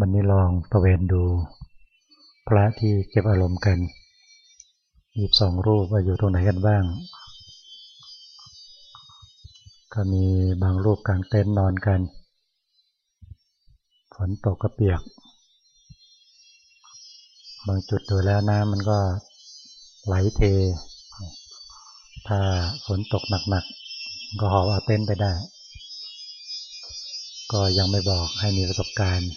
วันนี้ลองตะเวนดู พระที่เก็บอารมณ์กันยีบสองรูปว่าอยู่ตรงไหนกันบ้าง ก็มีบางรูปกลางเต็นท์นอนกัน ฝนตกกระเปียก บางจุดดูแล้วน้ำมันก็ไหลเท ถ้าฝนตกหนักๆ ก็หอบเอาเต็นท์ไปได้ ก็ยังไม่บอกให้มีประสบการณ์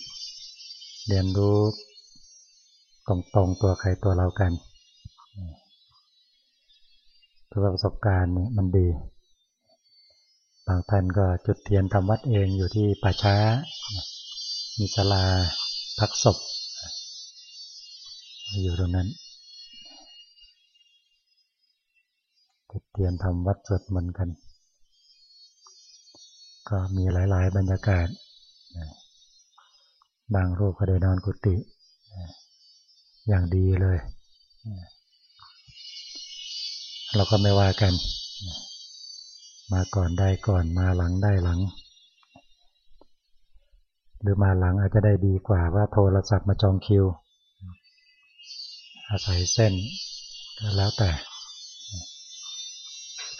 เรียนรู้ตรงๆตัวใครตัวเรากันตัวประสบการณ์เนี่ยมันดี บางท่านก็จุดเทียนทำวัดเองอยู่ที่ป่าช้า มีศาลาพักศพ อยู่ตรงนั้น จุดเทียนทำวัดสวดมนต์กัน ก็มีหลาย ๆ บรรยากาศ บางรูปก็ได้นอนกุฏิอย่างดีเลย เราก็ไม่ว่ากัน มาก่อนได้ก่อนมาหลังได้หลัง หรือมาหลังอาจจะได้ดีกว่าว่าโทรศัพท์มาจองคิว อาศัยเส้นก็แล้วแต่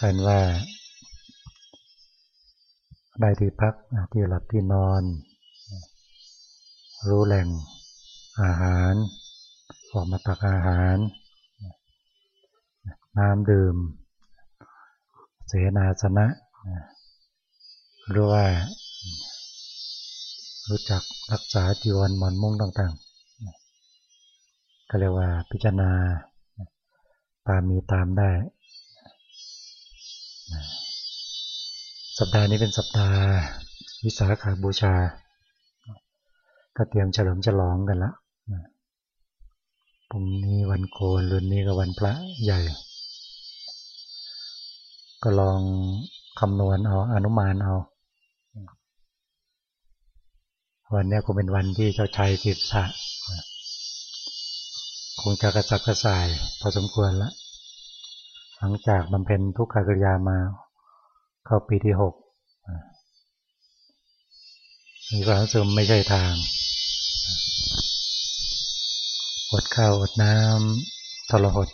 กันว่าได้ที่พักที่หลับที่นอน รู้แหล่งอาหาร ออกมาตักอาหาร น้ำดื่ม เสนาสนะหรือว่า รู้จักรักษาจีวรมอนมุ่งต่างๆก็เรียกว่าพิจารณาตามมีตามได้ สัปดาห์นี้เป็นสัปดาห์วิสาขาบูชา ก็เตรียมเฉลิมฉลองกันละพรุ่งนี้วันโกนลืนนี้ก็วันพระใหญ่ ก็ลองคำนวณเอาอนุมานเอา วันนี้คงเป็นวันที่เจ้าชายจิตสะคงจะกระสับกระส่าย พอสมควรล้วหลังจากบำเพ็ญทุกขกิริยามา เข้าปีที่หกมีความรู้สึกไม่ใช่ทาง อดข้าวอดน้ำทรหด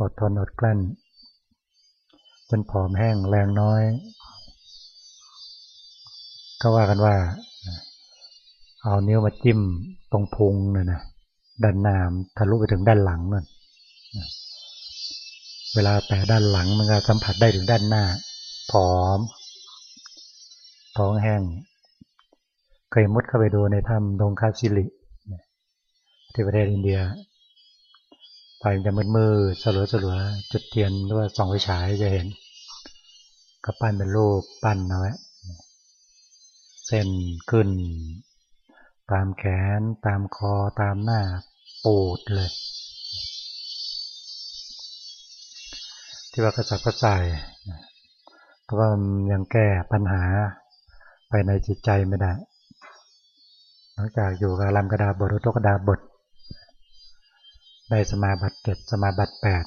อดทนอดกลั้นจนผอมแห้งแรงน้อย ก็ว่ากันว่า เอานิ้วมาจิ้มตรงพุงเนี่ยนะด้านหน้าทะลุไปถึงด้านหลังนั่นเวลาแต่ด้านหลังมันก็สัมผัสได้ถึงด้านหน้า ผอม ท้องแห้ง เคยมุดเข้าไปดูในถ้ำดงคาซิลิที่ประเทศอินเดียไฟมันจะมืดมืดสลัวสลัวจุดเทียนหรือว่าส่องไฟฉายจะเห็น ก็ปั้นเป็นรูปปั้นเอาไว้เส้นขึ้น ตามแขน ตามคอตามหน้าปูดเลย ที่ว่ากระสับกระส่ายเพราะว่ายังแก้ปัญหาไปในจิตใจไม่ได้ หลังจากอยู่กับลำกระดาบทรุตกระดาบท ได้สมาบัติเจ็ดสมาบัติแปด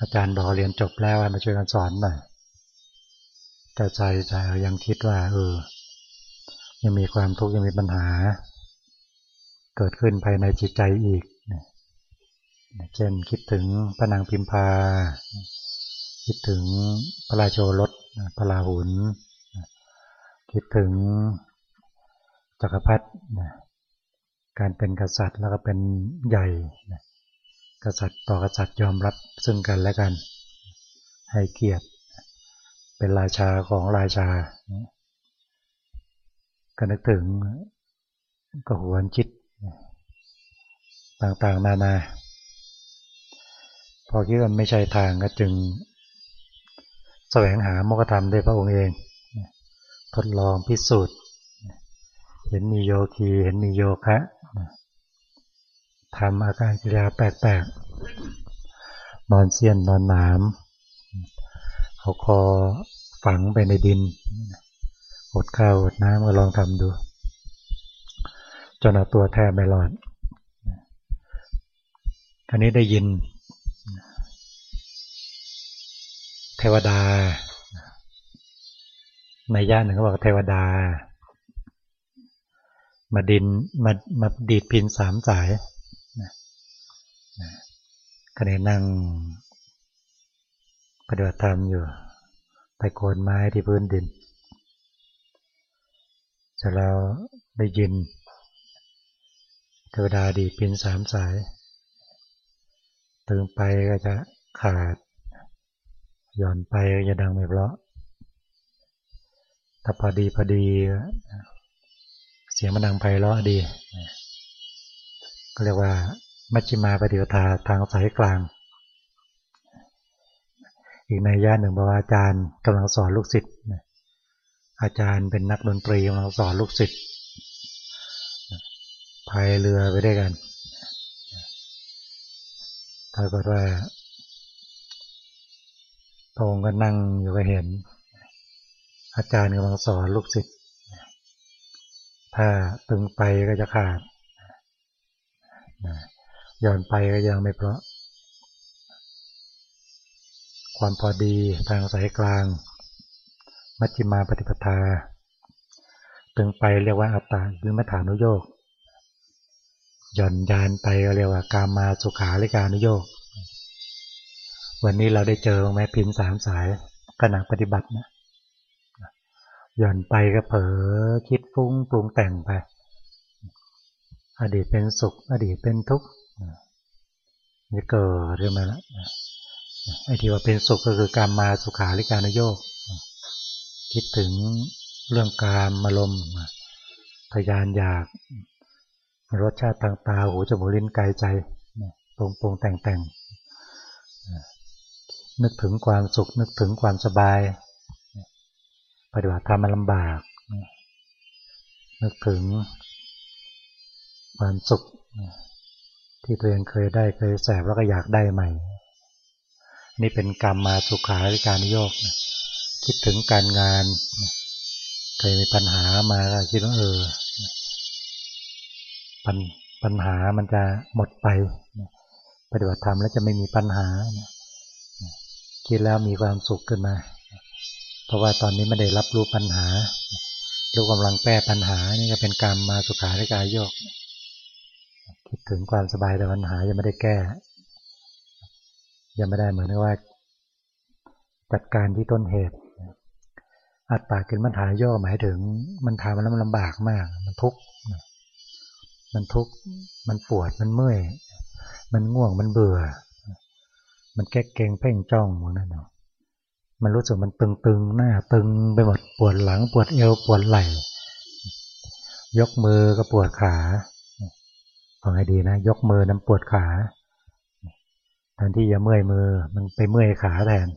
อาจารย์บอกเรียนจบแล้วมาช่วยกันสอนหน่อยแต่ใจใจยังคิดว่า เออ ยังมีความทุกข์ยังมีปัญหา เกิดขึ้นภายในจิตใจอีกเช่นคิดถึงพระนางพิมพา คิดถึงพระราโชรสพระราหุลคิดถึง จักรพรรดิการเป็นกษัตริย์แล้วก็เป็นใหญ่ กษัตริย์ต่อกษัตริย์ยอมรับซึ่งกันและกัน ให้เกียรติ เป็นราชาของราชา ก็นึกถึงก็หวนจิตต่างๆนานา พอคิดว่าไม่ใช่ทางก็จึงแสวงหามกธรรมด้วยพระองค์เอง ทดลองพิสูจน์ เห็นมีโยคี เห็นมีโยคะทำอาการกิริยาแปลกๆ นอนเซียนนอนหนามเอาคอฝังไปในดินอดข้าวอดน้ำก็ลองทำดู จนเอาตัวแทบไม่รอดอันนี้ได้ยิน เทวดา ในย่านหนึ่งเขาบอกเทวดา มาดินมามาดีดพินสามสายขณะนั่งปฏิบัติธรรมอยู่ไปโคนไม้ที่พื้นดินจะเราได้ยินเทวดาดีพินสามสายตึงไปก็จะขาดหย่อนไปก็จะดังไม่เพราะถ้าพอดีพอดี เสียงมันดังไพเราะดี ก็เรียกว่า มัชฌิมาปฏิปทาทางสายกลาง อีกในย่าหนึ่งบอกว่าอาจารย์กำลังสอนลูกศิษย์อาจารย์เป็นนักดนตรีกำลังสอนลูกศิษย์พายเรือไปได้วยกันถ้าก็ว่าพระองค์ก็นั่งอยู่ก็เห็น อาจารย์กำลังสอนลูกศิษย์ ถ้าตึงไปก็จะขาดย่อนไปก็ยังไม่เพราะ ความพอดีทางสายกลาง มัชฌิมาปฏิปทา ตึงไปเรียกว่าอัตตาหรือมัฐานุโยกหย่อนยานไปก็เรียกว่ากามาสุขาริการนุโยก วันนี้เราได้เจอไหมพินสามสายขณะปฏิบัตินะ หย่อนไปก็เผลอคิดฟุ้งปรุงแต่งไป อดีตเป็นสุข อดีตเป็นทุกข์นี่เกิดขึ้นมาแล้วไอ้ที่ว่าเป็นสุขก็คือการมาสุขาริการนโยกคิดถึงเรื่องการมาลมพยานอยากรสชาติทางตาหูจมูกลิ้นกายใจปรุงปรุงแต่งแต่งนึกถึงความสุขนึกถึงความสบาย ปฏิบัติธรรมมันลำบากนึกถึงความสุขที่ตัวเองเคยได้เคยแสบแล้วก็อยากได้ใหม่ นี่เป็นกรรมมาสุขาริการนิโยกคิดถึงการงาน เคยมีปัญหามาก็คิดว่าเออปัญปัญหามันจะหมดไป ปฏิบัติธรรมแล้วจะไม่มีปัญหา คิดแล้วมีความสุขขึ้นมา เพราะว่าตอนนี้ไม่ได้รับรู้ปัญหารู้กำลังแก้ปัญหา นี่ก็เป็นการมมาสุขาริกายโยก คิดถึงความสบายแต่ปัญหายังไม่ได้แก้ ยังไม่ได้เหมือนว่า จัดการที่ต้นเหตุ อัตตากินมันหายย่อหมายถึง มันทำมันแล้วมันลำบากมาก มันทุกข์มันทุกข์มันปวดมันเมื่อย มันง่วงมันเบื่อ มันแก้เกงเพ่งจ้องมันนั่นเนาะ มันรู้สึกมันตึงๆหน้าตึงไปหมดปวดหลังปวดเอวปวดไหล่ ยกมือก็ปวดขาฟังให้ดีนะ ยกมือนั้นปวดขาแทนที่จะเมื่อยมือมันไปเมื่อยขาแทน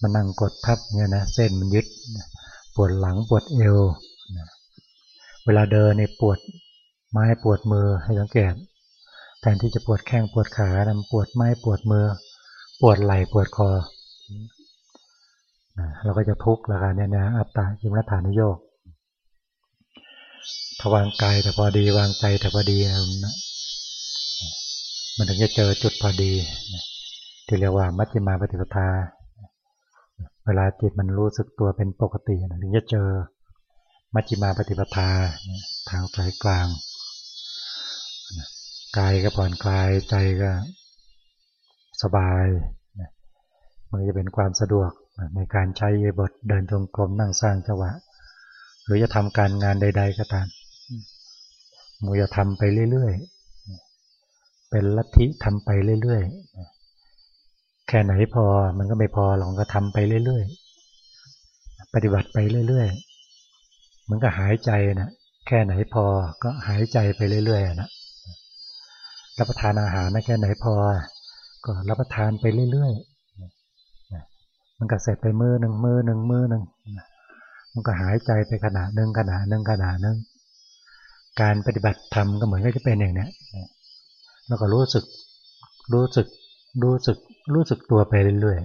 มันนั่งกดทับเนี่ยนะเส้นมันยึดปวดหลังปวดเอวเวลาเดินเนี่ยปวดไม้ปวดมือให้สังเกตแทนที่จะปวดแข้งปวดขานะปวดไม้ปวดมือ ปวดไหล่ปวดคอ เราก็จะทุกข์แล้วกันเนี่ยนะอัตตาจิมรฐานุโยกถ้าวางกายแต่พอดีวางใจแต่พอดีนะมันถึงจะเจอจุดพอดีที่เรียกว่ามัชฌิมาปฏิปทา เวลาจิตมันรู้สึกตัวเป็นปกติถึงจะเจอมัชฌิมาปฏิปทาทางสายกลางกายก็ผ่อนคลายใจก็สบาย มันจะเป็นความสะดวก ในการใช้บทเดินตรงกรมนั่งสร้างจังหวะ หรือจะทำการงานใด ๆ ก็ตามมูจะทำไปเรื่อยๆ เป็นลัทธิทำไปเรื่อยๆ แค่ไหนพอมันก็ไม่พอหรอกก็ทำไปเรื่อยๆ ปฏิบัติไปเรื่อยๆ มันก็หายใจนะแค่ไหนพอก็หายใจไปเรื่อยๆนะรับประทานอาหารนะแค่ไหนพอ ก็รับประทานไปเรื่อยๆ มันก็เสร็จไปมือหนึ่งมือหนึ่งมือหนึ่งมันก็หายใจไปขณะหนึ่งขณะหนึ่งขณะหนึ่งการปฏิบัติธรรมก็เหมือนก็จะเป็นอย่างนี้แล้วก็รู้สึกรู้สึกรู้สึกรู้สึกตัวไปเรื่อย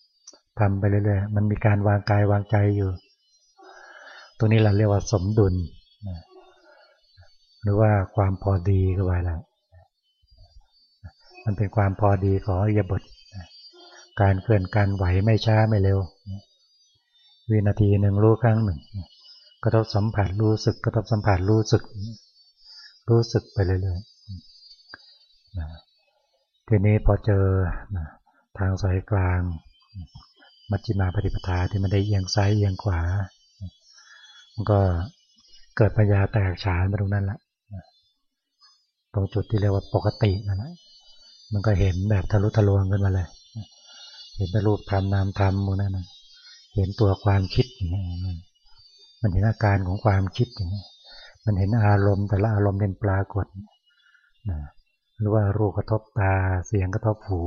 ๆทำไปเรื่อยๆมันมีการวางกายวางใจอยู่ตรงนี้เราเรียกว่าสมดุลหรือว่าความพอดีก็ไว้แล้วมันเป็นความพอดีของอิยบท การเคลื่อนการไหวไม่ช้าไม่เร็ว วินาทีหนึ่งรู้ครั้งหนึ่ง กระทบสัมผัสรู้สึก กระทบสัมผัสรู้สึก รู้สึกไปเรื่อยๆทีนี้พอเจอทางสายกลาง มัชฌิมาปฏิปทาที่มันได้เอียงซ้ายเอียงขวา มันก็เกิดปัญญาแตกฉานมาตรงนั้นละตรงจุดที่เรียกว่าปกตินั่นแหละมันก็เห็นแบบทะลุทะลวงขึ้นมาเลย เห็นเป็นรูปธรรมนามธรรมมูนั่นนะเห็นตัวความคิดอย่างนี้มันเห็นอาการของความคิดอย่างนี้มันเห็นอารมณ์แต่ละอารมณ์เป็นปรากฏนะหรือว่ารูปกระทบตาเสียงกระทบหู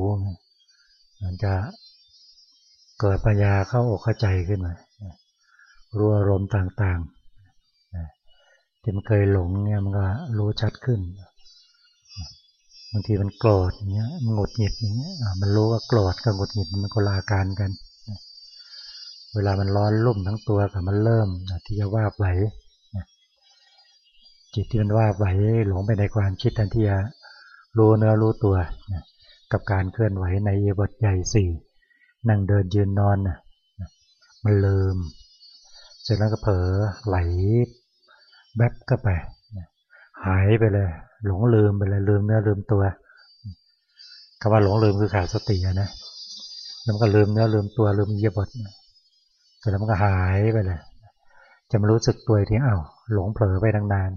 มันจะเกิดปัญญาเข้าอกเข้าใจขึ้นมารู้อารมณ์ต่างๆที่มันเคยหลงเนี่ยมันก็รู้ชัดขึ้น บางทีมันโกรธอย่างเงี้ยมันหงุดหงิดอย่างเงี้ยมันรู้ว่าโกรธกับหงุดหงิดมันก็ลาการกัน เวลามันร้อนรุ่มทั้งตัวกับมันเริ่มที่จะว่าไหวจิตที่มันว่าไหวหลงไปในความคิดทันที่จะรู้เนื้อรู้ตัวกับการเคลื่อนไหวในเอบทใหญ่สี่นั่งเดินยืนนอนมันลืมเสร็จแล้วก็เผลอไหลแบบก็ไปหายไปเลย หลงลืมไปเลยลืมเนื้อลืมตัวคำว่าหลงลืมคือขาดสตินะแล้วมันก็ลืมเนื้อลืมตัวลืมเยียบทเสร็จแล้วมันก็หายไปเลย จะมารู้สึกตัวทีอ้าวหลงเผลอไปตั้งนาน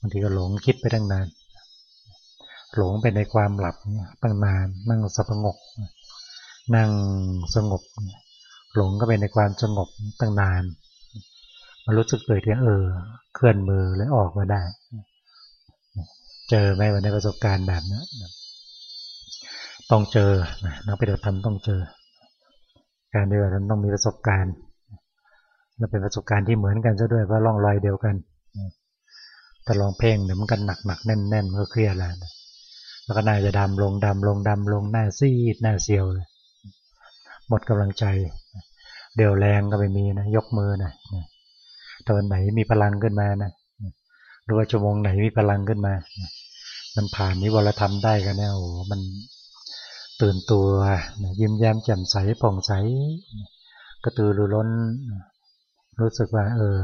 บางทีก็หลงคิดไปตั้งนาน หลงไปในความหลับตั้งนาน นั่งสงบนั่งสงบ หลงก็ไปในความสงบตั้งนานมารู้สึกตัวทีเออ เคลื่อนมือแล้วออกมาได้ เจอไหมวันในประสบการณ์แบบนี้ต้องเจอนักปฏิบัติธรรมต้องเจอ การปฏิบัติธรรมต้องมีประสบการณ์และเป็นประสบการณ์ที่เหมือนกันซะด้วยเพราะล่องรอยเดียวกันถ้าลองเพ่งเดี๋ยวมันกันหนักหนักแน่นแน่นก็เครียดแล้วแล้วก็น่าจะดำลงดำลงดำลงหน้าซีดหน้าเซียวเลยหมดกำลังใจ เดี๋ยวแรงก็ไม่มีนะยกมือนะตอนไหนมีพลังขึ้นมานะ หรือว่าชั่วโมงไหนมีพลังขึ้นมา มันผ่านนิวรธรรมได้กันแน่โอ้มันตื่นตัวยิ้มแย้มแจ่มใสผ่องใสกระตือรือร้น รู้สึกว่า เออ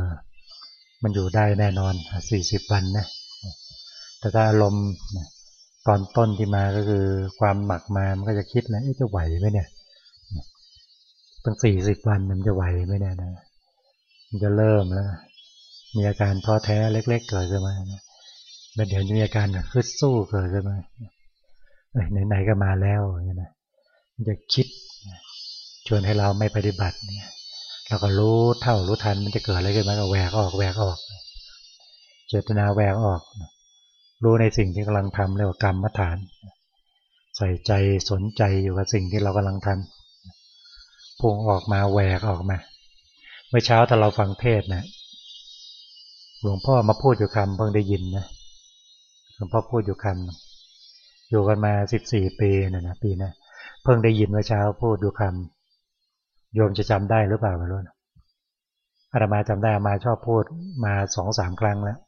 มันอยู่ได้แน่นอนสี่สิบวันนะแต่ถ้าอารมณ์ตอนต้นที่มาก็คือความหมักมามันก็จะคิดแล้วจะไหวไหมเนี่ยตั้งสี่สิบวันมันจะไหวไหมเนี่ยนะมันจะเริ่มแล้ว มีอาการท้อแท้เล็ก ๆ เกิดขึ้นมาแล้วเดี๋ยวจะมีอาการขึ้นสู้เกิดขึ้นมาไหนๆก็มาแล้วเนี่ยนะจะคิดชวนให้เราไม่ปฏิบัติเนี่ย เราก็รู้เท่ารู้ทันมันจะเกิดอะไรขึ้นมาก็แหวกออกแหวกออก เจตนาแหวกออก รู้ในสิ่งที่กำลังทำเรียกว่ากรรมฐาน ใส่ใจสนใจอยู่กับสิ่งที่เรากำลังทำพุ่งออกมาแหวกออกมา เมื่อเช้าถ้าเราฟังเทศนะ หลวงพ่อมาพูดอยู่คำเพิ่งได้ยินนะหลวงพ่อพูดอยู่คำอยู่กันมาสิบสี่ปีนะนะปีนะเพิ่งได้ยินเมื่อเช้าพูดอยู่คำโยมจะจำได้หรือเปล่าไม่รู้นะอาตมาจำได้มาชอบพูดมาสองสามครั้งแล้ว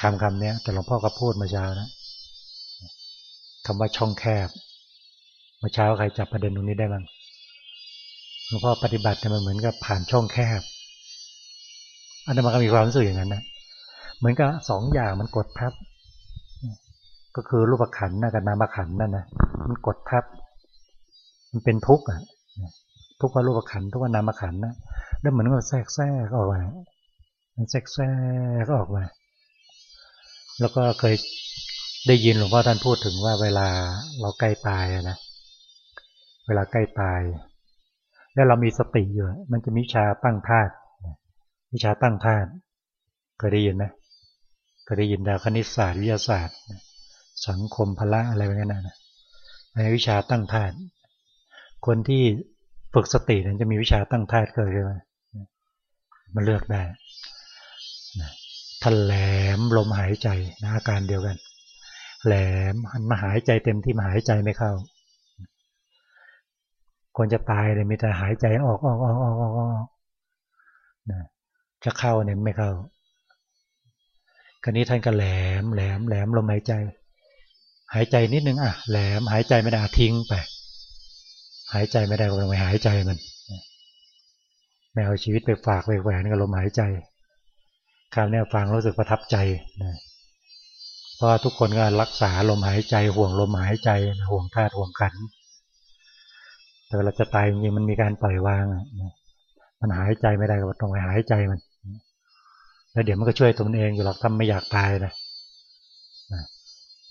คำคำนี้แต่หลวงพ่อก็พูดเมื่อเช้านะคำว่าช่องแคบเมื่อเช้าใครจับประเด็นตรงนี้ได้บ้างหลวงพ่อปฏิบัติมันเหมือนกับผ่านช่องแคบ อันนั้นมันก็มีความรู้สึกอย่างนั้นนะเหมือนกับสองอย่างมันกดทับ ก็คือรูปขันนะกับนามขันนั่นนะมันกดทับ มันเป็นทุกข์อะทุกข์ว่ารูปขันทุกข์ว่านามขันนะแล้วเหมือนกับแทรกแทรกออกมามันแทรกแทรกออกมา แล้วก็เคยได้ยินหลวงพ่อท่านพูดถึงว่าเวลาเราใกล้ตายนะเวลาใกล้ตาย แล้วเรามีสติอยู่มันจะมีชาตั้งธาตุ วิชาตั้งธาตุเคยได้ยินไหมเคยได้ยินดาวคณิตศาสตร์วิทยาศาสตร์ สังคมพละอะไรแบบนั้นนะในวิชาตั้งธาตุคนที่ฝึกสตินั้นจะมีวิชาตั้งธาตุเกิดขึ้นมามันเลือกได้ท่านแหลมลมหายใจนะอาการเดียวกัน แหลมหันมาหายใจเต็มที่มาหายใจไม่เข้า คนจะตายเลยมีแต่หายใจออกออกออกออกออกนะ จะเข้าเนี่ยไม่เข้าคราวนี้ท่านก็แหลมแหลมแหลมลมหายใจ หายใจนิดนึงอะแหลมหายใจไม่ได้ทิ้งไป หายใจไม่ได้ก็ไมหายใจมันไม่เอาชีวิตไปฝากไปแหวนกับลมหายใจคราวนี้ฟังรู้สึกประทับใจนะเพราะทุกคนก็รักษาลมหายใจ ห่วงลมหายใจห่วงธาตุห่วงขันแต่เราจะตายจริงมันมีการปล่อยวางมันหายใจไม่ได้ก็ต้องไปหายใจมัน แล้วเดี๋ยวมันก็ช่วยตัวมันเองอยู่หรอกถ้าไม่อยากตายนะ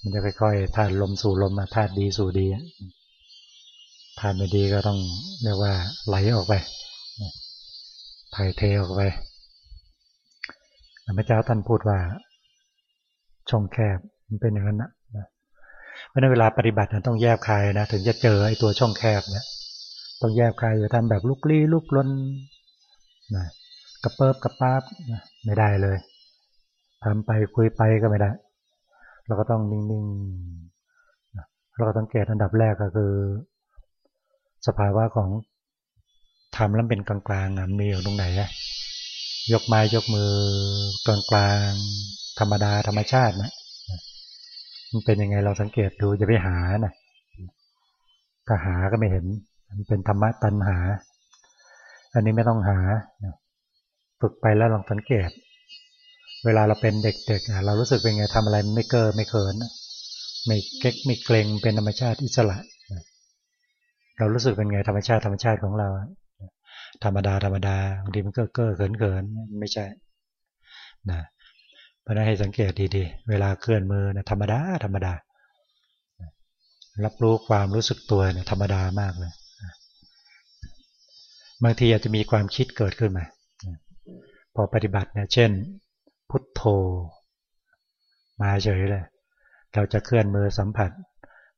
มันจะค่อยๆธาตุลมสู่ลมธาตุดีสู่ดีธาตุไม่ดีก็ต้องเรียกว่าไหลออกไปถ่ายเทออกไปพระเจ้าท่านพูดว่าช่องแคบมันเป็นอย่างนั้นนะเพราะนั้นเวลาปฏิบัติต้องแยบคายนะถึงจะเจอไอ้ตัวช่องแคบเนี่ยต้องแยบคายอย่าทำแบบลุกลี้ลุกลนนะ กระเปิบกระป๊าบไม่ได้เลยทำไปคุยไปก็ไม่ได้ เราก็ต้องนิ่งๆเราก็ต้องเกตอันดับแรกก็คือ สภาวะของทำแล้วเป็นกลางๆมีอยู่ตรงไหนอะยกไม้ยกมือกลางกลางธรรมดาธรรมชาตินะมันเป็นยังไงเราสังเกตดูอย่าไปหานะถ้าหาก็ไม่เห็น มันเป็นธรรมะตัณหา อันนี้ไม่ต้องหา ฝึกไปแล้วลองสังเกต เวลาเราเป็นเด็กๆเรารู้สึกเป็นไงทำอะไรไม่เกินไม่เขินไม่เก๊กไม่เกรงเป็นธรรมชาติอิสระเรารู้สึกเป็นไงธรรมชาติธรรมชาติของเรา ธรรมดาธรรมดาบางทีมันก็เก้อเขินเขินไม่ใช่นะเพราะนั้นให้สังเกตดีๆ เวลาเคลื่อนมือนะธรรมดาธรรมดา รับรู้ความรู้สึกตัวเนี่ยธรรมดามากเลยบางทีอาจจะมีความคิดเกิดขึ้นมา พอปฏิบัติเนี่ยเช่น พุทโธ มาเฉยเลย เราจะเคลื่อนมือสัมผัส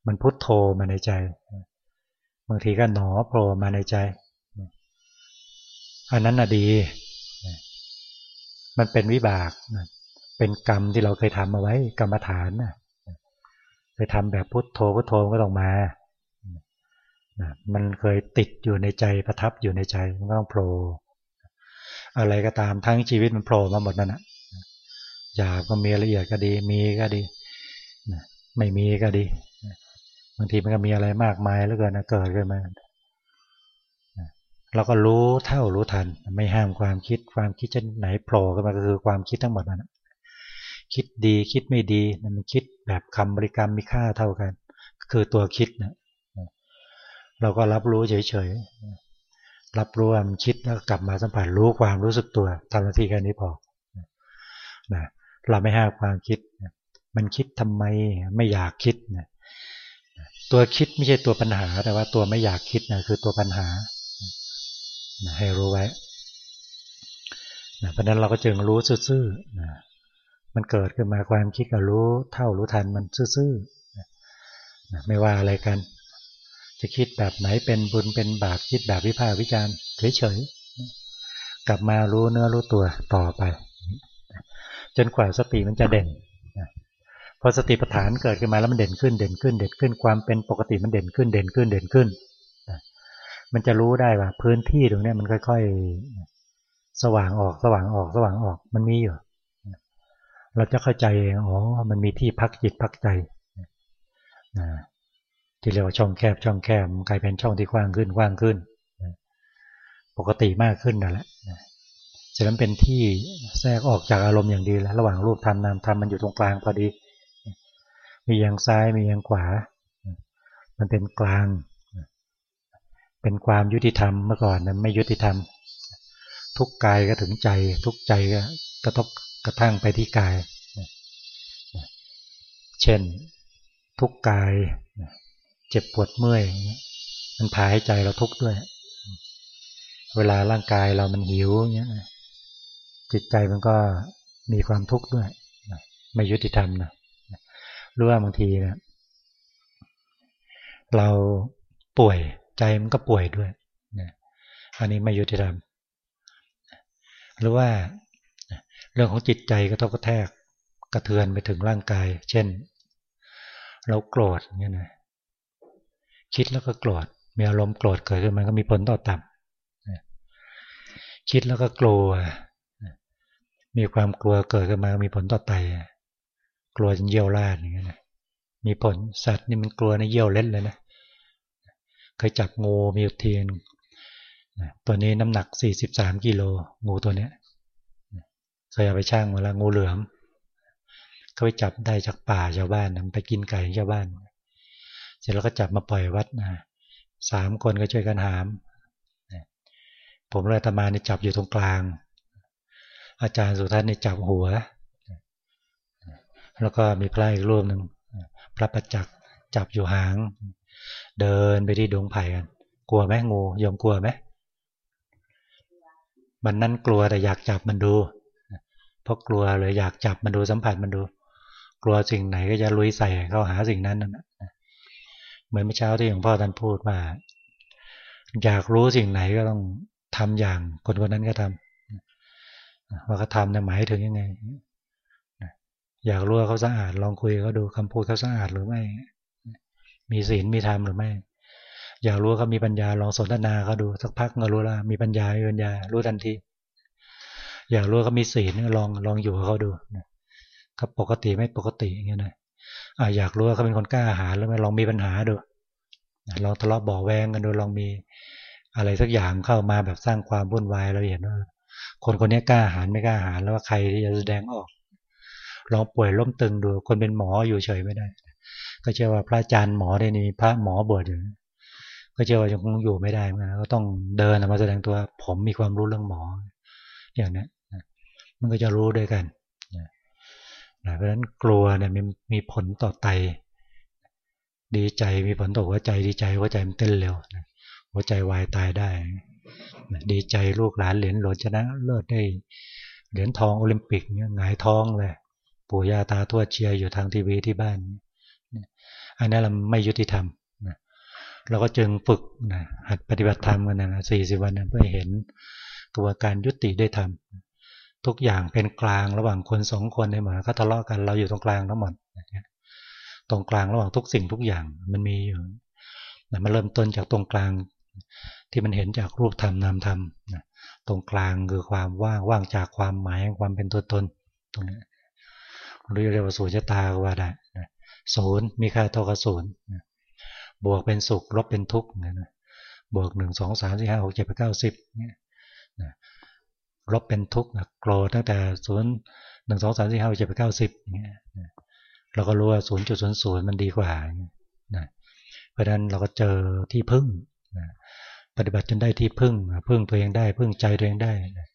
มันพุทโธมาในใจ บางทีก็หนอโผล่มาในใจ อันนั้นน่ะดี มันเป็นวิบาก เป็นกรรมที่เราเคยทำเอาไว้กรรมฐานเคยทำแบบพุทโธพุทโธก็ต้องมามันเคยติดอยู่ในใจประทับอยู่ในใจมันก็ต้องโผล่ อะไรก็ตามทั้งชีวิตมันโผล่มาหมดนั่นแหะหยาบก็มีละเอียดก็ดี มีก็ดีไม่มีก็ดีบางทีมันก็มีอะไรมากมายแล้วเกินเกิดขึ้นมาเราก็รู้เท่ารู้ทัน ไม่ห้ามความคิดความคิดจะไหนโผล่ขึ้นมาก็คือความคิดทั้งหมดนั้นคิดดีคิดไม่ดีมันคิดแบบคำบริกรรมมีค่าเท่ากัน คือตัวคิดนะเราก็รับรู้เฉยๆ รับรู้ความคิดแล้วกลับมาสัมผัสรู้ความรู้สึกตัวทำหน้าที่แค่นี้พอนะเราไม่ห้ามความคิด มันคิดทำไมไม่อยากคิดนะตัวคิดไม่ใช่ตัวปัญหา แต่ว่าตัวไม่อยากคิดนะคือตัวปัญหานะให้รู้ไว้นะเพราะนั้นเราก็จึงรู้ซื่อๆนะมันเกิดขึ้นมาความคิดก็รู้เท่ารู้ทันมันซื่อๆนะไม่ว่าอะไรกัน จะคิดแบบไหนเป็นบุญเป็นบาปคิดแบบวิพากษ์วิจารณ์เฉยๆกลับมารู้เนื้อรู้ตัวต่อไป จนกว่าสติมันจะเด่นพอสติปัฏฐานเกิดขึ้นมาแล้วมันเด่นขึ้นเด่นขึ้นเด่นขึ้นความเป็นปกติมันเด่นขึ้นเด่นขึ้นเด่นขึ้น มันจะรู้ได้ว่าพื้นที่ตรงนี้มันค่อยๆ สว่างออกสว่างออกสว่างออกมันมีอยู่เราจะเข้าใจเองอ๋อมันมีที่พักจิตพักใจ ที่เรียกว่าช่องแคบช่องแคบกลายเป็นช่องที่กว้างขึ้นกว้างขึ้น ปกติมากขึ้นนั่นแหละฉะนั้นเป็นที่แทรกออกจากอารมณ์อย่างดีแล้วระหว่างรูปธรรมนามธรรมมันอยู่ตรงกลางพอดี มีอย่างซ้ายมีอย่างขวา มันเป็นกลาง เป็นความยุติธรรมเมื่อก่อนนั้นไม่ยุติธรรม ทุกกายก็ถึงใจ ทุกใจก็กระทบกระทั่งไปที่กาย เช่นทุกกาย เจ็บปวดเมื่อยมันพาให้ใจเราทุกข์ด้วย เวลาร่างกายเรามันหิวเงี้ยจิตใจมันก็มีความทุกข์ด้วยไม่ยุติธรรมนะรู้ว่าบางทีนะเราป่วยใจมันก็ป่วยด้วยนะอันนี้ไม่ยุติธรรม หรือว่าเรื่องของจิตใจก็ทบกระแทกกระเทือนไปถึงร่างกาย เช่น เราโกรธเนี่ยนะ คิดแล้วก็โกรธมีอารมณ์โกรธเกิดขึ้นมันก็มีผลต่อตับคิดแล้วก็กลัว มีความกลัวเกิดขึ้นมามีผลต่อไตกลัวจนเยี่ยวราดอย่างเงี้ยนะมีผลสัตว์นี่มันกลัวในเยี่ยวเล็ดเลยนะเคยจับงูมีอยู่ทีนตัวนี้น้ำหนัก43กิโลงูตัวเนี้ยเคยเอาไปช่างมาแล้วงูเหลือมเขาไปจับได้จากป่าชาวบ้านไปกินไก่ชาวบ้านเสร็จแล้วก็จับมาปล่อยวัดนะสามคนก็ช่วยกันหาม ผมเลยตมานี่จับอยู่ตรงกลาง อาจารย์สุทัศน์นี่จับหัว แล้วก็มีพระอีกรูปหนึ่งพระประจักษ์จับอยู่หาง เดินไปที่ดงไผ่กัน กลัวไหมงูยอมกลัวไหมมันนั่นกลัวแต่อยากจับมันดู เพราะกลัวเลยอยากจับมันดูสัมผัสมันดู กลัวสิ่งไหนก็จะลุยใส่เข้าหาสิ่งนั้นนั่น เหมือนเมื่อเช้าที่หลวงพ่อท่านพูดว่า อยากรู้สิ่งไหนก็ต้องทำอย่างคนคนนั้นก็ทำว่าเขาทำเนี่ยหมายถึงยังไง อยากรู้ว่าเขาสะอาด ลองคุยเขาดูคำพูดเขาสะอาดหรือไม่ มีศีลมีธรรมหรือไม่ อยากรู้เขามีปัญญาลองสนทนาเขาดูสักพักก็รู้ละมีปัญญามีปัญญา รู้ทันที อยากรู้เขามีศีลลองลองอยู่กับเขาดูเขาปกติไม่ปกติอย่างเงี้ยนะ อยากรู้ว่าเขาเป็นคนกล้าหาหรือไม่ลองมีปัญหาดูลองทะเลาะบ่อแวงกันดูลองมีอะไรสักอย่างเข้ามาแบบสร้างความวุ่นวายเราเห็นว่า คนคนนี้กล้าหาญไม่กล้าหาญแล้วว่าใครที่จะแสดงออกลองป่วยล้มตึงดู คนเป็นหมออยู่เฉยไม่ได้ ก็เชื่อว่าพระอาจารย์หมอได้นี่พระหมอบวชอยู่ก็เชื่อว่ายังคงอยู่ไม่ได้เหมือนกันก็ต้องเดินมาแสดงตัวผมมีความรู้เรื่องหมออย่างนี้มันก็จะรู้ด้วยกัน เพราะฉะนั้นกลัวเนี่ยมีมีผลต่อไต ดีใจมีผลต่อหัวใจดีใจหัวใจมันเต้นเร็วหัวใจวายตายได้ดีใจลูกหลานเหรียญหลวงชนะเลิศได้เหรียญทองโอลิมปิกเนี่ยหงายท้องเลยปู่ย่าตาทวดเชียร์อยู่ทางทีวีที่บ้าน อันนั้นเราไม่ยุติธรรมเราก็จึงฝึกนะหัดปฏิบัติธรรมกันนะสี่สิบวันเพื่อเห็นกระบวนการยุติได้ทำ ทุกอย่างเป็นกลางระหว่างคนสองคนในหมือนเขาทะเลาะกันเราอยู่ตรงกลางทั้งหมดตรงกลางระหว่างทุกสิ่งทุกอย่างมันมีอยู่นะมันเริ่มต้นจากตรงกลาง ที่มันเห็นจากรูปธรรมนามธรรมตรงกลางคือความว่างว่างจากความหมายความเป็นตัวตนตรงนี้เรียกว่าสูญชะตาว่าได้ศูนย์มีค่าเท่ากับศูนย์บวกเป็นสุขลบเป็นทุกข์บวกหนึ่งสองสามสี่ห้าหกเจ็ดแปดเก้าสิบเนี่ย ลบเป็นทุกข์นะโกรธตั้งแต่ศูนย์หนึ่งสองสามสี่ห้าเจ็ดแปดเก้าสิบเนี่ยเราก็รู้ว่าศูนย์จุดศูนย์ศูนย์มันดีกว่านะเพราะฉะนั้นเราก็เจอที่พึ่งนะปฏิบัติจนได้ที่พึ่ง พึ่งตัวเองได้ พึ่งใจตัวเองได้นะ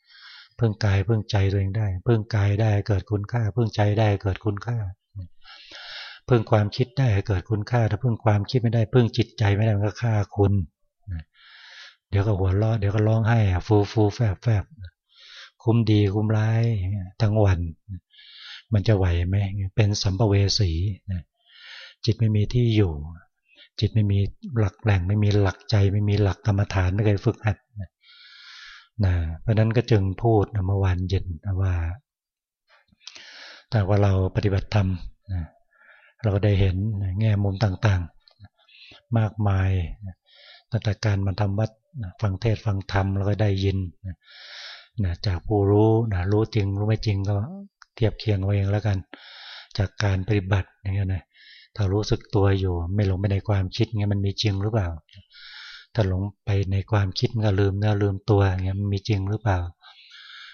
พึ่งกายพึ่งใจตัวเองได้ พึ่งกายได้เกิดคุณค่า พึ่งใจได้เกิดคุณค่า พึ่งความคิดได้เกิดคุณค่า ถ้าพึ่งความคิดไม่ได้ พึ่งจิตใจไม่ได้มันก็ฆ่าคุณ เดี๋ยวก็หัวเราะเดี๋ยวก็ร้องไห้ฟูฟูแฝบแฝบ คุ้มดีคุ้มร้ายทั้งวัน มันจะไหวไหมเป็นสัมภเวสีจิตไม่มีที่อยู่ จิตไม่มีหลักแหล่งไม่มีหลักใจ ไม่มีหลักกรรมฐานไม่เคยฝึกหัดนะเพราะนั้นก็จึงพูดเมื่อวานเย็นว่า แต่ว่าเราปฏิบัติธรรมนะเราก็ได้เห็นแง่มุมต่างๆ มากมายตั้งแต่การมาทำวัดฟังเทศฟังธรรมเราก็ได้ยิน นะจากผู้รู้นะรู้จริงรู้ไม่จริงก็เทียบเคียงเอาเองแล้วกัน จากการปฏิบัติอย่างเงี้ยนะถ้ารู้สึกตัวอยู่ ไม่หลงไปในความคิดเงี้ยมันมีจริงหรือเปล่า ถ้าหลงไปในความคิดมันก็ลืมเนื้อลืมตัวเงี้ยมันมีจริงหรือเปล่า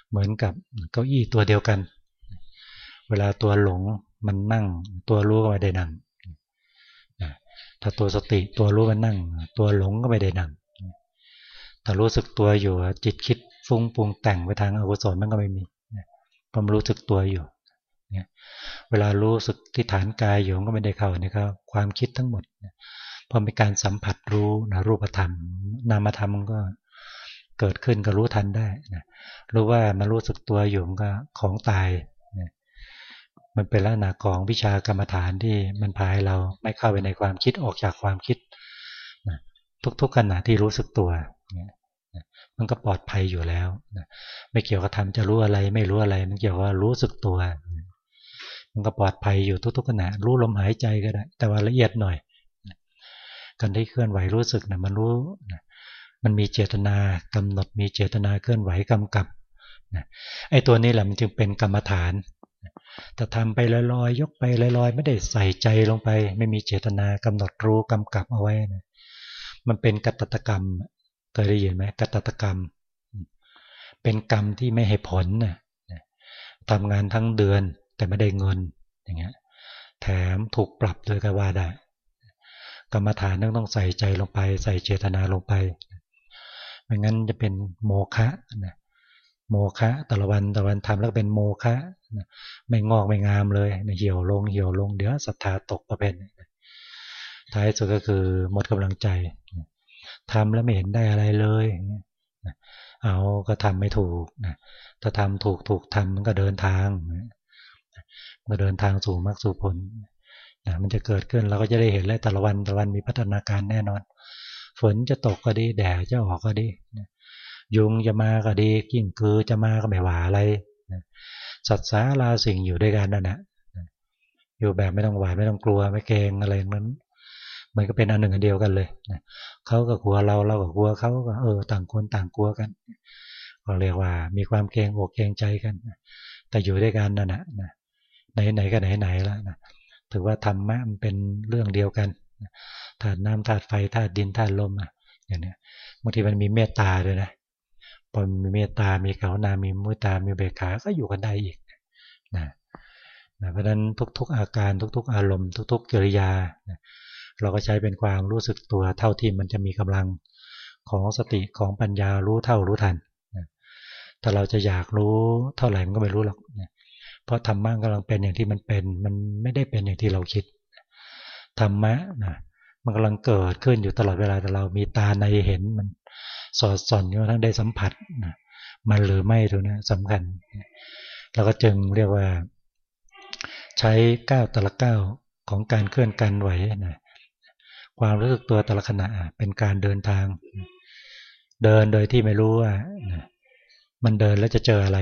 เหมือนกับเก้าอี้ตัวเดียวกัน เวลาตัวหลงมันนั่ง ตัวรู้ก็ไม่ได้นั่งถ้าตัวสติตัวรู้มันนั่ง ตัวหลงก็ไม่ได้นั่งถ้ารู้สึกตัวอยู่จิตคิด ฟุ้งปรุงแต่งไปทางอกุศลมันก็ไม่มีความรู้สึกตัวอยู่เวลารู้สึกที่ฐานกายอยู่ก็ไม่ได้เข้านี่ครับความคิดทั้งหมดพอมีการสัมผัสรู้นะรูปธรรม นามธรรมมันก็เกิดขึ้นก็รู้ทันได้นะรู้ว่ามารู้สึกตัวอยู่มันก็ของตายมันเป็นลักษณะของวิชากรรมฐานที่มันพาให้เราไม่เข้าไปในความคิดออกจากความคิดนะทุกๆขณะที่รู้สึกตัว มันก็ปลอดภัยอยู่แล้วไม่เกี่ยวกับทำจะรู้อะไร ไม่รู้อะไร มันเกี่ยวกับรู้สึกตัว มันก็ปลอดภัยอยู่ทุกๆขณะรู้ลมหายใจก็ได้ แต่ว่าละเอียดหน่อยการที่เคลื่อนไหวรู้สึกนะมันรู้นะมันมีเจตนากำหนดมีเจตนาเคลื่อนไหวกำกับนะไอ้ตัวนี้แหละมันจึงเป็นกรรมฐานแต่ทำไปลอยๆยกไปลอยๆไม่ได้ใส่ใจลงไป ไม่มีเจตนากำหนดรู้กำกับเอาไว้นะมันเป็นกัตตกรรม เคยได้ยินไหมกตตกรรม เป็นกรรมที่ไม่ให้ผลนะทำงานทั้งเดือนแต่ไม่ได้เงินอย่างเงี้ยแถมถูกปรับเลยก็ว่าได้ กรรมฐานต้องต้องใส่ใจลงไป ใส่เจตนาลงไปไม่งั้นจะเป็นโมฆะนะโมฆะแต่ละวันแต่ละวันทำแล้วเป็นโมฆะไม่งอกไม่งามเลยเหี่ยวลงเหี่ยวลงเดี๋ยวศรัทธาตกประเป็นท้ายสุดก็คือหมดกำลังใจ ทำแล้วไม่เห็นได้อะไรเลยเอาก็ทำไม่ถูกนะถ้าทำถูกถูกทำมันก็เดินทางมันเดินทางสู่มรรคสู่ผลนะมันจะเกิดขึ้นเราก็จะได้เห็นแล้วแต่ละวันแต่ละวันมีพัฒนาการแน่นอน ฝนจะตกก็ดีแดดจะออกก็ดียุงจะมาก็ดีกิ้งกือจะมาก็ไม่หวาอะไรสัตว์สาราสิ่งอยู่ด้วยกันนั่นแหละอยู่แบบไม่ต้องหวาดไม่ต้องกลัวไม่เกรงอะไรนั้น มันก็เป็นอันหนึ่งอันเดียวกันเลยเขาก็กลัวเราเราก็กลัวเขาก็เออต่างคนต่างกลัวกันก็เรียกว่ามีความเกรงอกเกรงใจกันแต่อยู่ด้วยกันนั่นแหละไหนไหนก็ไหนไหนแล้วนะถือว่าธรรมะมันเป็นเรื่องเดียวกันธาตุน้ำธาตุไฟธาตุดินธาตุลมอะอย่างเนี้ยบางทีมันมีเมตตาด้วยนะพอมีเมตตา มีกรุณามีมุตตา มีเบกขา ก็อยู่กันได้อีกนะนะเพราะฉะนั้นทุก ๆ อาการทุก ๆ อารมณ์ ทุก ๆ กิริยานะ เราก็ใช้เป็นความรู้สึกตัวเท่าที่มันจะมีกำลังของสติของปัญญารู้เท่ารู้ทันนะแต่เราจะอยากรู้เท่าไหร่มันก็ไม่รู้หรอกเพราะธรรมะกำลังเป็นอย่างที่มันเป็น มันไม่ได้เป็นอย่างที่เราคิดธรรมะนะมันกำลังเกิดขึ้นอยู่ตลอดเวลาแต่เรามีตาในเห็นมันสอดส่อนจนทั้งได้สัมผัสนะมันหรือไม่ตัวนี้สำคัญเราก็จึงเรียกว่า ใช้ก้าวแต่ละก้าวของการเคลื่อนการไหวนะ ความรู้สึกตัวแต่ละขณะเป็นการเดินทาง เดินโดยที่ไม่รู้ว่ามันเดินแล้วจะเจออะไร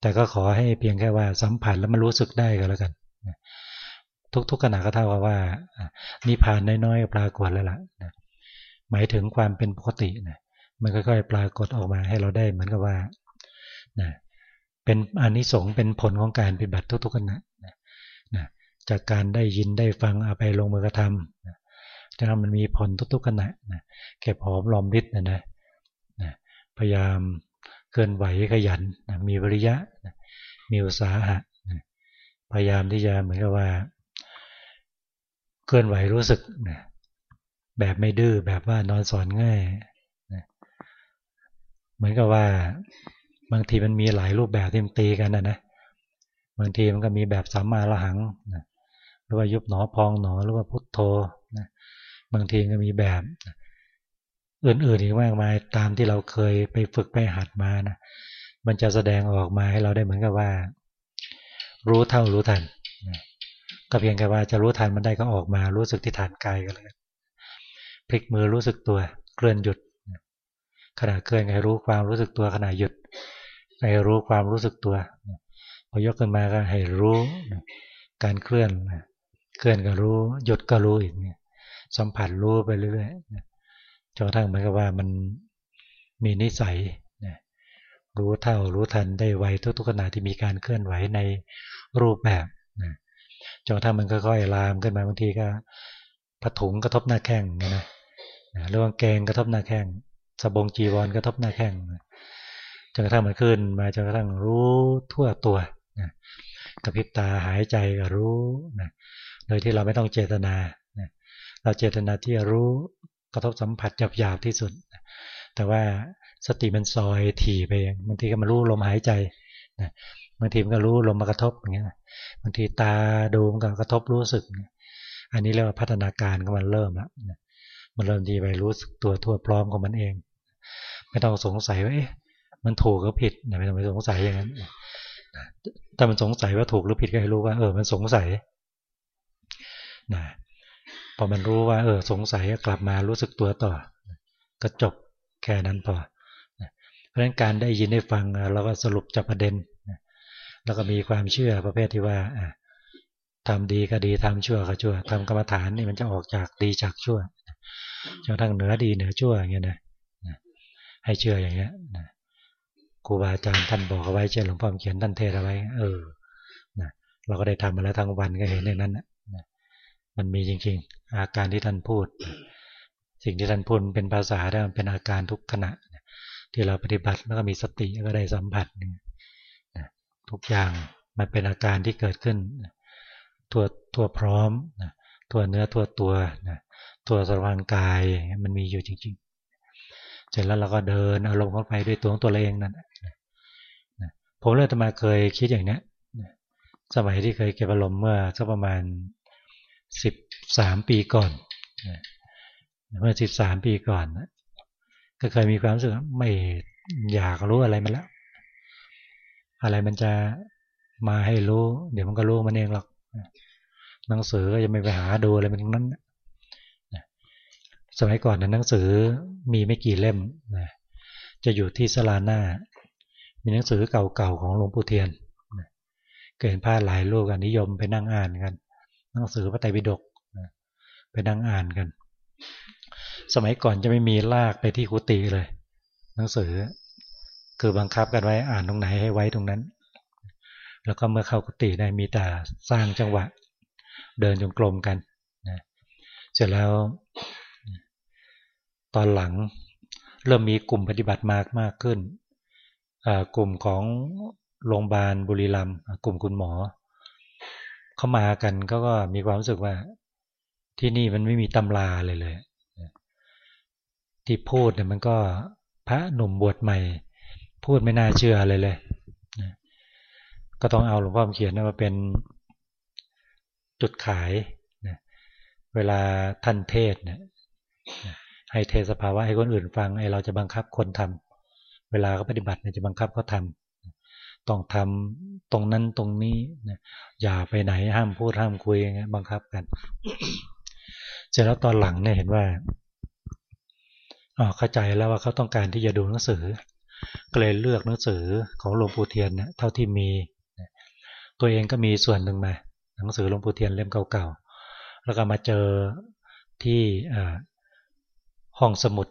แต่ก็ขอให้เพียงแค่ว่าสัมผัสแล้วมันรู้สึกได้ก็แล้วกันทุกๆขณะก็เท่ากับว่านิพานน้อยๆปรากฏแล้วล่ะหมายถึงความเป็นปกตินะมันค่อยๆปรากฏออกมาให้เราได้เหมือนกับว่านะเป็นอนิสงส์เป็นผลของการปฏิบัติทุกๆขณะ จากการได้ยินได้ฟังเอาไปลงมือกระทำนะจะทำมันมีผลทุกๆขณะนะเก็บหอมรอมริดนะนะนะพยายามเคลื่อนไหวขยันนะมีวิริยะนะมีอุตสาหะนะพยายามที่จะเหมือนกับว่าเคลื่อนไหวรู้สึกนะแบบไม่ดื้อแบบว่านอนสอนง่ายนะเหมือนกับว่าบางทีมันมีหลายรูปแบบที่มันตีกันนะนะบางทีมันก็มีแบบสัมมาละหังนะ หรือว่ายุบหนอพองหนอหรือว่าพุทโธนะบางทีก็มีแบบอื่นๆอีกมากมายตามที่เราเคยไปฝึกไปหัดมานะมันจะแสดงออกมาให้เราได้เหมือนกับว่า รู้เท่ารู้ทันนะก็เพียงแค่ว่าจะรู้ทันมันได้ก็ออกมารู้สึกที่ฐานกายกันเลยพลิกมือรู้สึกตัวเคลื่อนหยุดขณะเคลื่อนให้รู้ความรู้สึกตัวขณะหยุดให้รู้ความรู้สึกตัวพอยกขึ้นมาก็ให้รู้การเคลื่อน เคลื่อนก็รู้ หยุดก็รู้อีกเนี่ย สัมผัสรู้ไปเรื่อยๆจนกระทั่งเหมือนกับว่ามันมีนิสัยรู้เท่ารู้ทันได้ไวทุกๆขณะที่มีการเคลื่อนไหวในรูปแบบจนกระทั่งมันค่อยๆลามขึ้นมาบางทีก็ผถุงกระทบหน้าแข้งนะหรือว่าแกงกระทบหน้าแข้งสบงจีวรกระทบหน้าแข้งจนกระทั่งมันขึ้นมาจนกระทั่งรู้ทั่วตัวนะกระพริบตาหายใจก็รู้นะ โดยที่เราไม่ต้องเจตนา เราเจตนาที่จะรู้กระทบสัมผัสหยาบๆที่สุด แต่ว่าสติมันซอยถี่ไปบางทีก็มารู้ลมหายใจบางทีมันก็รู้ลมมากระทบอย่างเงี้ยบางทีตาดูมันก็กระทบรู้สึก อันนี้เรียกว่าพัฒนาการของมันเริ่มแล้วมันเริ่มดีไปรู้สึกตัวทั่วพร้อมของมันเอง ไม่ต้องสงสัยว่าเอ๊ะมันถูกหรือผิดไม่ต้องไปสงสัยอย่างนั้นถ้ามันสงสัยว่าถูกหรือผิดก็ให้รู้ว่าเออมันสงสัย นะพอมันรู้ว่า เออ สงสัยก็กลับมารู้สึกตัวต่อ ก็จบแค่นั้นพอเพราะฉะนั้นการได้ยินได้ฟังเราก็สรุปจับประเด็นแล้วก็มีความเชื่อประเภทที่ว่าทำดีก็ดีทำชั่วก็ชั่วทำกรรมฐานนี่มันจะออกจากดีจากชั่วจนทั้งเหนือดีเหนือชั่วอย่างเงี้ยนะให้เชื่ออย่างเงี้ยครูบาอาจารย์ท่านบอกเอาไว้เช่นหลวงพ่อเขียนท่านเทศเอาไว้ เออนะเราก็ได้ทำมาแล้วทั้งวันก็เห็นในนั้นนะ มันมีจริง ๆ อาการที่ท่านพูด สิ่งที่ท่านพูดเป็นภาษาได้มันเป็นอาการทุกขณะที่เราปฏิบัติแล้วก็มีสติก็ได้สัมผัสทุกอย่างมันเป็นอาการที่เกิดขึ้นตัวตัวพร้อมตัวเนื้อตัวตัวตัวสร่างกายมันมีอยู่จริง ๆ เสร็จแล้วเราก็เดินอารมณ์เข้าไปด้วยตัวของตัวเองนั่นผมเริ่มมาเคยคิดอย่างนี้สมัยที่เคยเก็บอารมณ์เมื่อสักประมาณ สิบสามปีก่อนเมื่อสิบสามปีก่อนก็เคยมีความรู้สึกไม่อยากรู้อะไรมันแล้ว อะไรมันจะมาให้รู้ เดี๋ยวมันก็รู้มันเองหรอกหนังสือก็จะไม่ไปหาดูอะไรมันนั้นสมัยก่อนนะหนังสือมีไม่กี่เล่มจะอยู่ที่สลาหน้า มีหนังสือเก่าๆของหลวงปู่เทียนเกิดพาหลายลูกกันนิยมไปนั่งอ่านกัน หนังสือพระไตรปิฎกไปนั่งอ่านกัน สมัยก่อนจะไม่มีลากไปที่กุฏิเลย หนังสือ คือบังคับกันไว้อ่านตรงไหนให้ไว้ตรงนั้น แล้วก็เมื่อเข้ากุฏิได้มีแต่สร้างจังหวะ เดินจงกรมกันนะเสร็จแล้ว ตอนหลังเริ่มมีกลุ่มปฏิบัติมากมากขึ้นกลุ่มของโรงพยาบาลบุรีรัมย์กลุ่มคุณหมอ เขามากันก็ก็มีความรู้สึกว่า ที่นี่มันไม่มีตำราเลยเลยที่พูดเนี่ยมันก็พระหนุ่มบวชใหม่ พูดไม่น่าเชื่อเลยเลยก็ต้องเอาหลวงพ่อเขียนมาเป็นจุดขายเวลาท่านเทศเนี่ยให้เทศภาวะให้คนอื่นฟังไอ้เราจะบังคับคนทำเวลาเขาปฏิบัติเนี่ยจะบังคับเขาทา ต้องทำตรงนั้นตรงนี้นะอย่าไปไหนห้ามพูดห้ามคุยอย่างเงี้ยบังคับกัน เสร็จแล้วตอนหลังเนี่ยเห็นว่าอ๋อเข้าใจแล้วว่าเขาต้องการที่จะดูหนังสือ ก็เลยเลือกหนังสือของหลวงปู่เทียนเนี่ยเท่าที่มี ตัวเองก็มีส่วนหนึ่งมา หนังสือหลวงปู่เทียนเล่มเก่าๆ แล้วก็มาเจอที่ห้องสมุด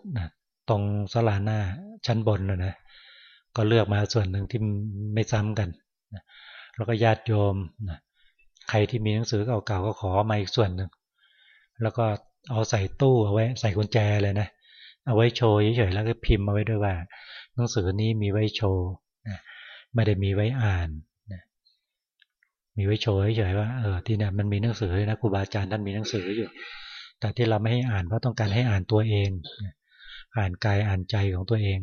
ตรงสลาหน้าชั้นบนนะนะ ก็เลือกมาส่วนหนึ่งที่ไม่ซ้ำกันแล้วก็ญาติโยมใครที่มีหนังสือเก่าๆก็ขอมาอีกส่วนหนึ่งแล้วก็เอาใส่ตู้เอาไว้ใส่กุญแจเลยนะเอาไว้โชว์เฉยๆแล้วก็พิมพ์มาไว้ด้วยว่า หนังสือนี้มีไว้โชว์ไม่ได้มีไว้อ่านมีไว้โชว์เฉยๆว่าเออที่นี่มันมีหนังสือนะครูบาอาจารย์ท่านมีหนังสืออยู่ แต่ที่เราไม่ให้อ่านเพราะต้องการให้อ่านตัวเอง อ่านกายอ่านใจของตัวเอง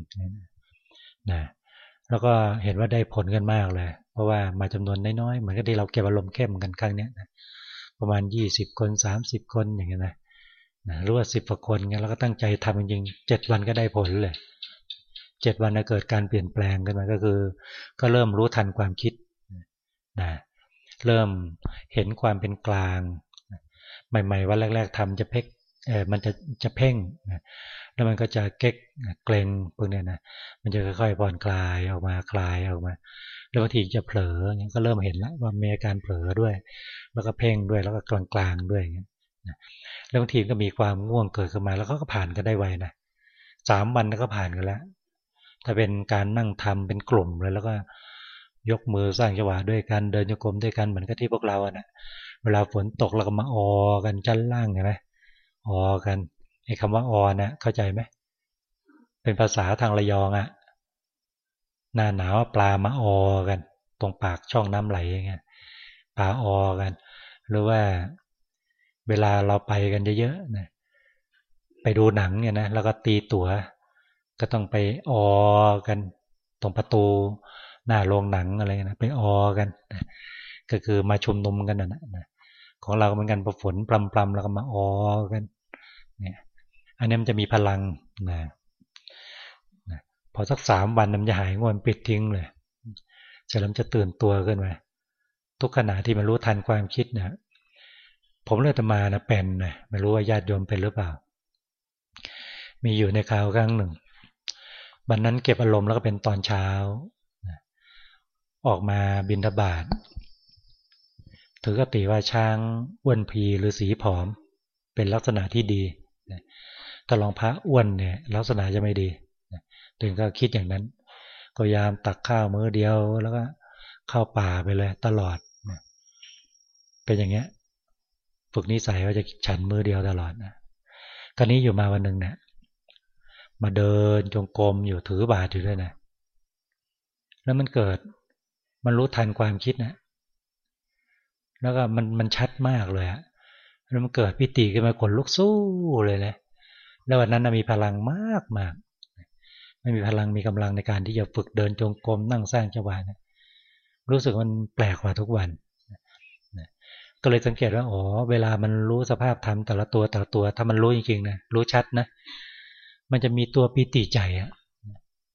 นะ แล้วก็เห็นว่าได้ผลกันมากเลย เพราะว่ามาจำนวนน้อยๆ เหมือนกับที่เราเก็บอารมณ์เข้มกันครั้งนี้นะประมาณ 20 คน 30 คนอย่างเงี้ยนะนะหรือว่าสิบกว่าคนเงี้ยแล้วก็ตั้งใจทำจริงๆเจ็ดวันก็ได้ผลเลยเจ็ดวันจะเกิดการเปลี่ยนแปลงกันมาก็คือ ก็เริ่มรู้ทันความคิดนะเริ่มเห็นความเป็นกลาง ใหม่ ๆ วันแรก ๆทำจะเพ่งเออมันจะจะเพ่ง แล้วมันก็จะเก๊กเกรงพวกนี้นะมันจะค่อยๆผ่อนคลายออกมาคลายออกมาแล้วบางทีจะเผลออย่างนี้ก็เริ่มเห็นแล้วว่ามีอาการเผลอด้วย แล้วก็เพ่งด้วยแล้วก็กลางๆด้วยอย่างนี้แล้วบางทีก็มีความง่วงเกิดขึ้นมา แล้วก็ผ่านกันได้ไวนะสามวันก็ผ่านกันแล้ว ถ้าเป็นการนั่งทำเป็นกลุ่มเลยแล้วก็ยกมือสร้างจังหวะด้วยกันเดินโยกมด้วยกันเหมือนกับที่พวกเราอะนะเวลาฝนตกเราก็มาออกันชั้นล่างเห็นไหมออกัน ไอ้คำว่าออนะเข้าใจไหมเป็นภาษาทางระยองอะ่ะหน้าหนาวปลามาออกัน ตรงปากช่องน้ำไหลอย่างเงี้ยปลาออกัน หรือว่าเวลาเราไปกันเยอะๆนะไปดูหนังเนี่ยนะแล้วก็ตีตัว๋ว ก็ต้องไปออกัน ตรงประตูหน้าโรงหนังอะไรนะไปออกันก็คือมาชุมนุมกันนะนะของเราเหมือนกันพอฝนปลำๆแล้วก็มาออกัน เนี่ย อันนี้มันจะมีพลังนะนะพอสักสามวันมันจะหายง่วงปิดทิ้งเลยเสร็จแล้วจะตื่นตัวขึ้นมาทุกขณะที่มันรู้ทันความคิดเนะผมเลือกมานะเป็นนะไม่รู้ว่าญาติโยมเป็นหรือเปล่า มีอยู่ในคราวครั้งหนึ่งวันนั้นเก็บอารมณ์แล้วก็เป็นตอนเช้าออกมาบินทบาทถือกติว่าช้างอ้วนพีหรือสีผอม เป็นลักษณะที่ดี ถ้าลองพระอ้วนเนี่ยลักษณะจะไม่ดีถึงก็คิดอย่างนั้น ก็ยามตักข้าวมื้อเดียวแล้วก็เข้าป่าไปเลยตลอดเป็นอย่างเงี้ย ฝึกนิสัยว่าจะฉันมือเดียวตลอดนะกรณีอยู่มาวันหนึ่งเนี่ยมาเดินจงกรมอยู่ถือบาตรอยู่ด้วยนะ แล้วมันเกิด มันรู้ทันความคิดนะ แล้วก็มันมันชัดมากเลยอะแล้วมันเกิดพิติขึ้นมาขนลุกสู้เลยเลย แล้ววันนั้นมีพลังมากมากไม่มีพลังมีกำลังในการที่จะฝึกเดินจงกรมนั่งสร้างจังหวะนะรู้สึกมันแปลกกว่าทุกวันก็เลยสังเกตว่าอ๋อเวลามันรู้สภาพธรรมแต่ละตัวแต่ละตัว ถ้ามันรู้จริงๆนะรู้ชัดนะ มันจะมีตัวปีติใจอะ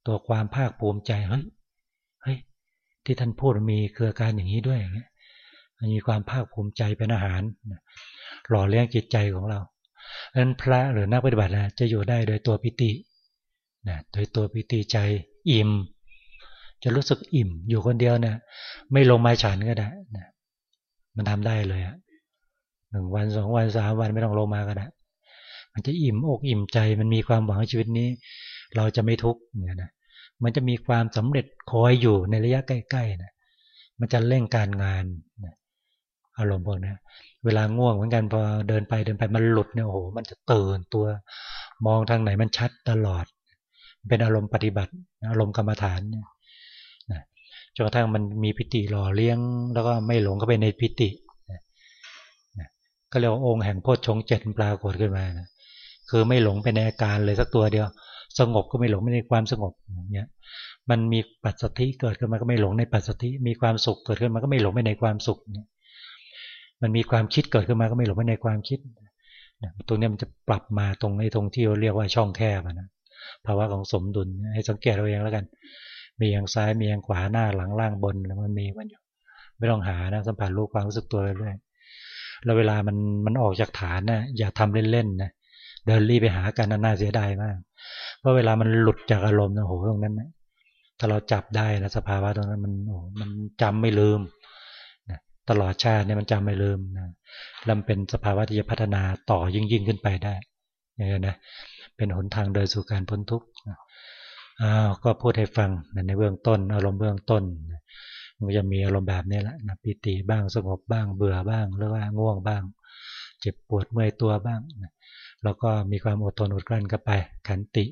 ตัวความภาคภูมิใจเฮ้ยเฮ้ยที่ท่านพูดมีเครือการอย่างนี้ด้วยอย่างเงี้ยมันมีความภาคภูมิใจเป็นอาหารหล่อเลี้ยงจิตใจของเรา นั้นพระหรือนักปฏิบัตินะจะอยู่ได้โดยตัวปิตินะโดยตัวปิติใจอิ่ม จะรู้สึกอิ่มอยู่คนเดียวเนะไม่ลงมาฉันก็ได้นะมันทำได้เลยอะหนึ่งวันสองวันสามวันไม่ต้องลงมาก็ได้มันจะอิ่มอกอิ่มใจมันมีความหวังชีวิตนี้ เราจะไม่ทุกข์เนี่ยนะมันจะมีความสำเร็จคอยอยู่ในระยะใกล้ๆนะมันจะเร่งการงานนะ อารมณ์พวกนี้เวลาง่วงเหมือนกันพอเดินไปเดินไปมันหลุดเนี่ยโอ้โหมันจะตื่นตัว มองทางไหนมันชัดตลอด เป็นอารมณ์ปฏิบัติ อารมณ์กรรมฐานเนี่ยจนกระทั่งมันมีพิติหล่อเลี้ยง แล้วก็ไม่หลงเข้าไปในพิติก็เรียกว่าองค์แห่งโพชฌงเจ็ดปรากฏขึ้นมานะคือไม่หลงไปในอาการเลยสักตัวเดียว สงบก็ไม่หลงไม่ในความสงบเนี่ยมันมีปัจสถิเกิดขึ้นมาก็ไม่หลงในปัจสถิมีความสุขเกิดขึ้นมาก็ไม่หลงไปในความสุขเนี่ย มันมีความคิดเกิดขึ้นมาก็ไม่หลงไปในความคิดตรงนี้มันจะปรับมาตรงในตรงที่เราเรียกว่าช่องแคบนะภาวะของสมดุลให้สังเกตเราเองแล้วกัน มีอย่างซ้ายมีอย่างขวาหน้าหลังล่างบนแล้วมันมีมันอยู่ไม่ต้องหานะสัมผัสรู้ความรู้สึกตัวเรื่อยๆแล้วเวลามันมันออกจากฐานนะอย่าทำเล่นๆนะเดินรีบไปหากันน่าเสียดายมากเพราะเวลามันหลุดจากอารมณ์นะโหตรงนั้นนะถ้าเราจับได้นะสภาวะตรงนั้นมันโอ้มันจำไม่ลืม ตลอดชาติเนี่ยมันจำไม่ลืมนะล้วเป็นสภาวะที่จะพัฒนาต่อยิ่งยิ่งขึ้นไปได้อย่างนี้นะเป็นหนทางเดินสู่การพ้นทุกข์อ้าวก็พูดให้ฟังในเบื้องต้น อารมณ์เบื้องต้นมันจะมีอารมณ์แบบนี้แหละนะปิติบ้างสงบบ้าง เบื่อบ้างหรือว่าง่วงบ้าง เจ็บปวดเมื่อยตัวบ้างนะแล้วก็มีความอดทนอดกลั้นกันไปขันติ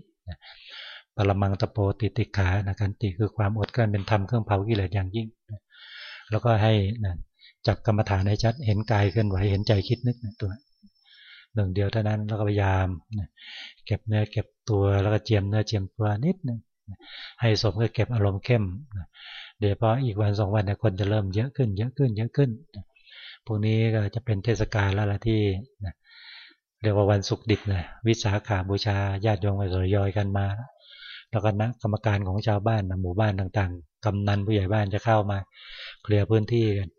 ปรมังตะโปติติขานะขันติคือความอดกลั้นเป็นธรรมเครื่องเผากิเลสอย่างยิ่งแล้วก็ให้นะ จับกรรมฐานให้ชัด เห็นกายเคลื่อนไหว เห็นใจคิดนึกตัวหนึ่งเดียวเท่านั้นแล้วก็พยายามเก็บเนื้อเก็บตัวแล้วก็เจียมเนื้อเจียมตัวนิดนึงให้สมกับเก็บอารมณ์เข้มเดี๋ยวพออีกวันสองวันเนี่ยคนจะเริ่มเยอะขึ้น เยอะขึ้น เยอะขึ้นพวกนี้ก็จะเป็นเทศกาลแล้วล่ะที่เรียกว่าวันศุกร์ดิบนะวิสาขาบูชาญาติโยมก็ทยอยกันมา แล้วก็นักกรรมการของชาวบ้านหมู่บ้านต่างๆกำนันผู้ใหญ่บ้านจะเข้ามา เคลียร์พื้นที่กัน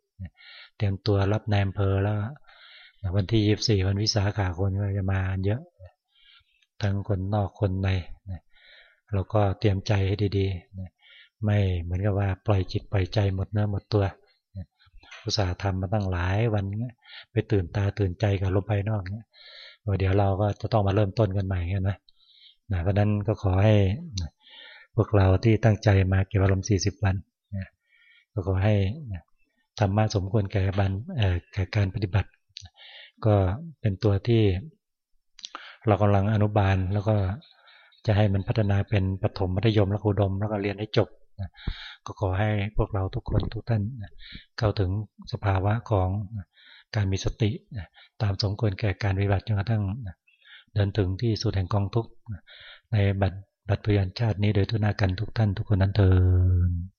เตรียมตัวรับนายอำเภอแล้ววันที่ยี่สี่วันวิสาขาคนก็จะมาเยอะทั้งคนนอกคนในเราก็เตรียมใจให้ดีๆไม่เหมือนกับว่าปล่อยจิตปล่อยใจหมดเนื้อหมดตัวอุตสาห์ทำมาตั้งหลายวันไปตื่นตาตื่นใจกับลมภายนอกเนี่ยเดี๋ยวเราก็จะต้องมาเริ่มต้นกันใหม่กันนะนะเพราะนั้นก็ขอให้พวกเราที่ตั้งใจมาเก็บอารมณ์สี่สิบวันก็ขอให้ ธรรมะสมควรแก่บันแก่การปฏิบัติ ก็เป็นตัวที่เรากำลังอนุบาลแล้วก็จะให้มันพัฒนาเป็นปฐมมัธยมและอุดม แล้วก็เรียนให้จบก็ขอให้พวกเราทุกคนทุกท่านเข้าถึงสภาวะของการมีสติตามสมควรแก่การปฏิบัติจนกระทั่งเดินถึงที่สุดแห่งกองทุกในบัตรบัตรพยัญชาตินี้โดยทุนากันทุกท่านทุกคนนั้นเถิด